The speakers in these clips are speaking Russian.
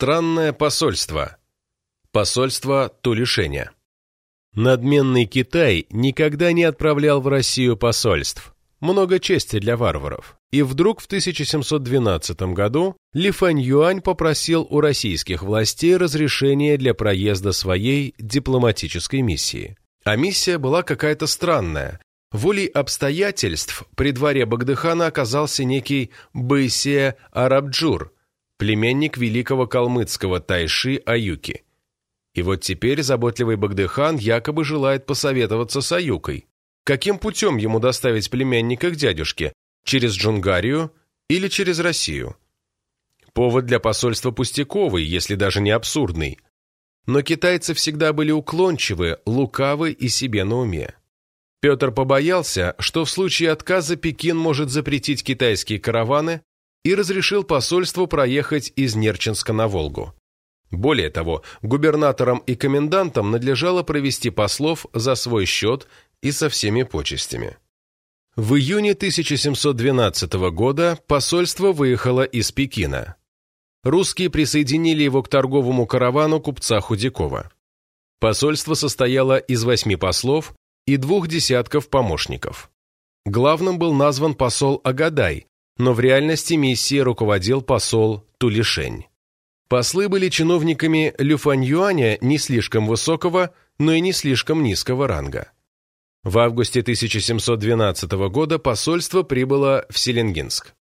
Странное посольство. Посольство Тулишеня. Надменный Китай никогда не отправлял в Россию посольств. Много чести для варваров. И вдруг в 1712 году Ли Фань Юань попросил у российских властей разрешения для проезда своей дипломатической миссии. А миссия была какая-то странная. Волей обстоятельств при дворе Багдыхана оказался некий Байсе Арабджур, племенник великого калмыцкого Тайши Аюки. И вот теперь заботливый Багдыхан якобы желает посоветоваться с Аюкой. Каким путем ему доставить племянника к дядюшке? Через Джунгарию или через Россию? Повод для посольства пустяковый, если даже не абсурдный. Но китайцы всегда были уклончивы, лукавы и себе на уме. Петр побоялся, что в случае отказа Пекин может запретить китайские караваны и разрешил посольству проехать из Нерчинска на Волгу. Более того, губернаторам и комендантам надлежало провести послов за свой счет и со всеми почестями. В июне 1712 года посольство выехало из Пекина. Русские присоединили его к торговому каравану купца Худякова. Посольство состояло из восьми послов и двух десятков помощников. Главным был назван посол Агадай, но в реальности миссией руководил посол Тулишень. Послы были чиновниками Люфаньюаня не слишком высокого, но и не слишком низкого ранга. В августе 1712 года посольство прибыло в Селенгинск.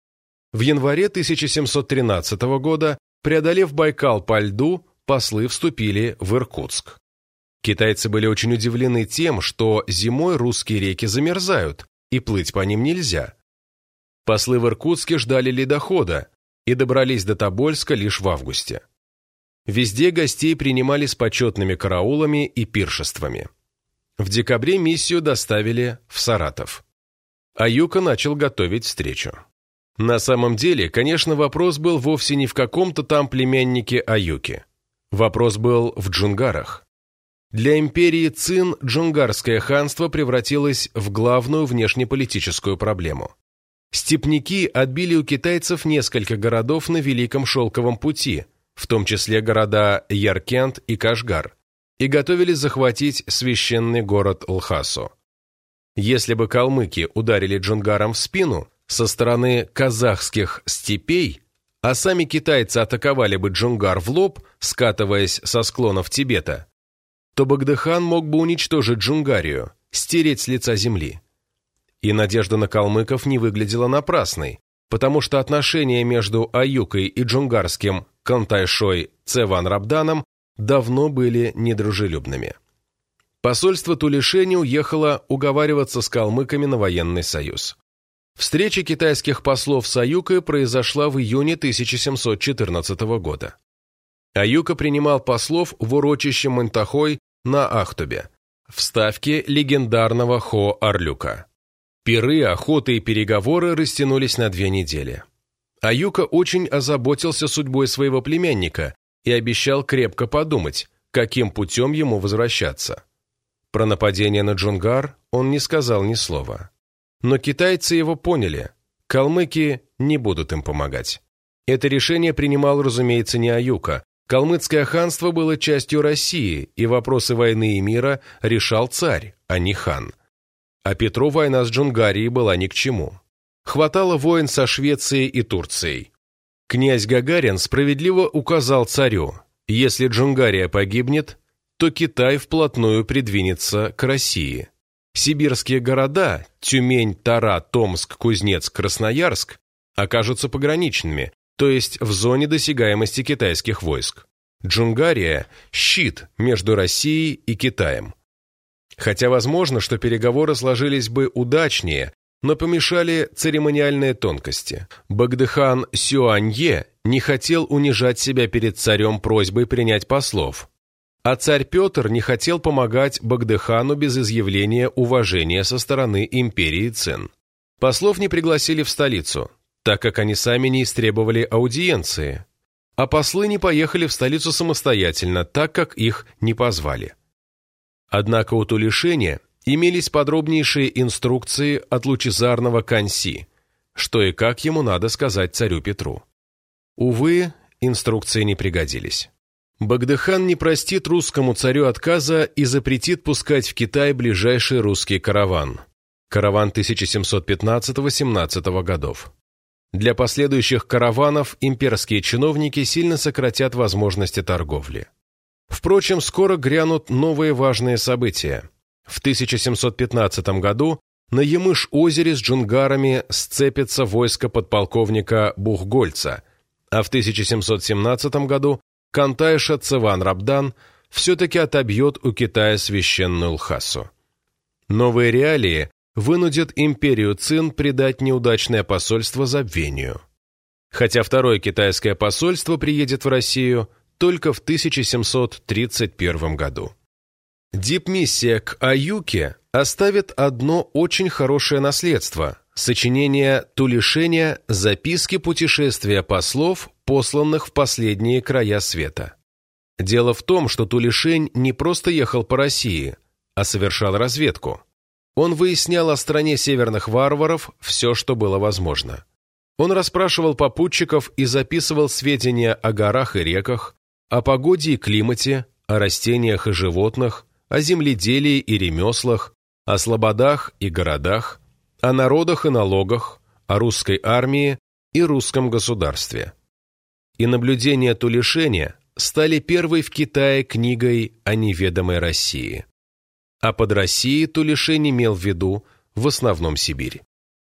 В январе 1713 года, преодолев Байкал по льду, послы вступили в Иркутск. Китайцы были очень удивлены тем, что зимой русские реки замерзают, и плыть по ним нельзя. Послы в Иркутске ждали ледохода, и добрались до Тобольска лишь в августе. Везде гостей принимали с почетными караулами и пиршествами. В декабре миссию доставили в Саратов. Аюка начал готовить встречу. На самом деле, конечно, вопрос был вовсе не в каком-то там племяннике Аюки. Вопрос был в джунгарах. Для империи Цин джунгарское ханство превратилось в главную внешнеполитическую проблему. Степники отбили у китайцев несколько городов на Великом Шелковом пути, в том числе города Яркент и Кашгар, и готовились захватить священный город Лхасу. Если бы калмыки ударили джунгарам в спину со стороны казахских степей, а сами китайцы атаковали бы джунгар в лоб, скатываясь со склонов Тибета, то Багдыхан мог бы уничтожить Джунгарию, стереть с лица земли. И надежда на калмыков не выглядела напрасной, потому что отношения между Аюкой и джунгарским Кантайшой Цеван Рабданом давно были недружелюбными. Посольство Тулишени уехало уговариваться с калмыками на военный союз. Встреча китайских послов с Аюкой произошла в июне 1714 года. Аюка принимал послов в урочище Монтахой на Ахтубе, в ставке легендарного Хо Арлюка. Пиры, охоты и переговоры растянулись на две недели. Аюка очень озаботился судьбой своего племянника и обещал крепко подумать, каким путем ему возвращаться. Про нападение на Джунгар он не сказал ни слова. Но китайцы его поняли, калмыки не будут им помогать. Это решение принимал, разумеется, не Аюка. Калмыцкое ханство было частью России, и вопросы войны и мира решал царь, а не хан а Петру война с Джунгарией была ни к чему. Хватало войн со Швецией и Турцией. Князь Гагарин справедливо указал царю, если Джунгария погибнет, то Китай вплотную придвинется к России. Сибирские города Тюмень, Тара, Томск, Кузнец, Красноярск окажутся пограничными, то есть в зоне досягаемости китайских войск. Джунгария – щит между Россией и Китаем. Хотя возможно, что переговоры сложились бы удачнее, но помешали церемониальные тонкости. Багдыхан Сюанье не хотел унижать себя перед царем просьбой принять послов, а царь Петр не хотел помогать Багдыхану без изъявления уважения со стороны империи Цин. Послов не пригласили в столицу, так как они сами не истребовали аудиенции, а послы не поехали в столицу самостоятельно, так как их не позвали. Однако у Тулишеня имелись подробнейшие инструкции от лучезарного Канси, что и как ему надо сказать царю Петру. Увы, инструкции не пригодились. Багдыхан не простит русскому царю отказа и запретит пускать в Китай ближайший русский караван. Караван 1715-17 годов. Для последующих караванов имперские чиновники сильно сократят возможности торговли. Впрочем, скоро грянут новые важные события. В 1715 году на Ямыш-озере с джунгарами сцепится войско подполковника Бухгольца, а в 1717 году Кантайша Цеван Рабдан все-таки отобьет у Китая священную Лхасу. Новые реалии вынудят империю Цин предать неудачное посольство забвению. Хотя второе китайское посольство приедет в Россию только в 1731 году. Дипмиссия к Аюке оставит одно очень хорошее наследство – сочинение Тулишеня «Записки путешествия послов, посланных в последние края света». Дело в том, что Тулишень не просто ехал по России, а совершал разведку. Он выяснял о стране северных варваров все, что было возможно. Он расспрашивал попутчиков и записывал сведения о горах и реках, о погоде и климате, о растениях и животных, о земледелии и ремеслах, о слободах и городах, о народах и налогах, о русской армии и русском государстве. И наблюдения Тулишеня стали первой в Китае книгой о неведомой России. А под Россией Тулишень имел в виду в основном Сибирь.